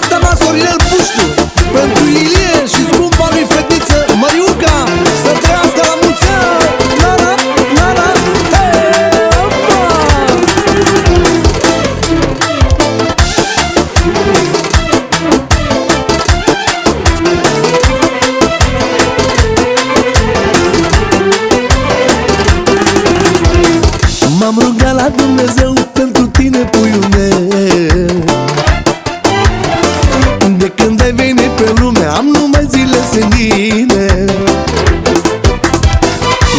partea mea Sorinel Puștu Pentru Ilie și scumpa lui fetiță Măriuca Să trăiască la mulți ani La la, la la, hei, opa! M-am rugat la Dumnezeu pentru tine, puiul meu când ai venit pe lume am numai zile senine.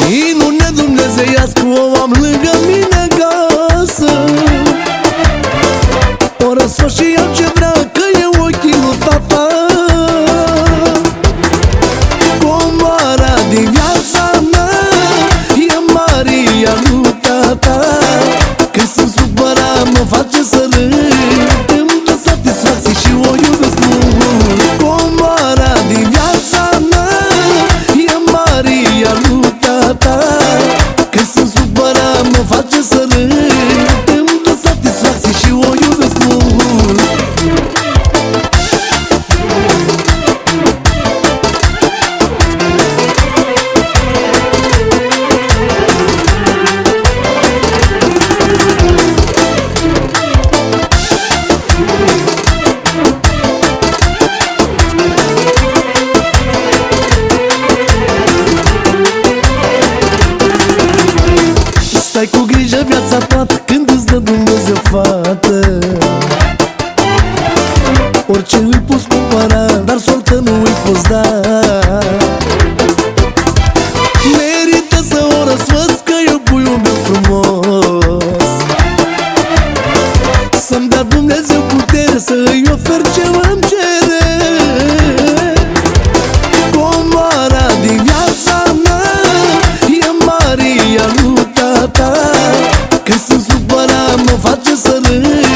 Minune dumnezeiască o am lângă mine acasă. O răsfă și eu ce vrea că e ochii lui tata Comoara din viața Stai cu grijă viața toată când îți dă Dumnezeu fată Orice îi poți cumpăra, dar soartă nu îi poți da. Merită să o răsfăți că eu puiul meu frumos. Să-mi dea Dumnezeu putere să îi sarı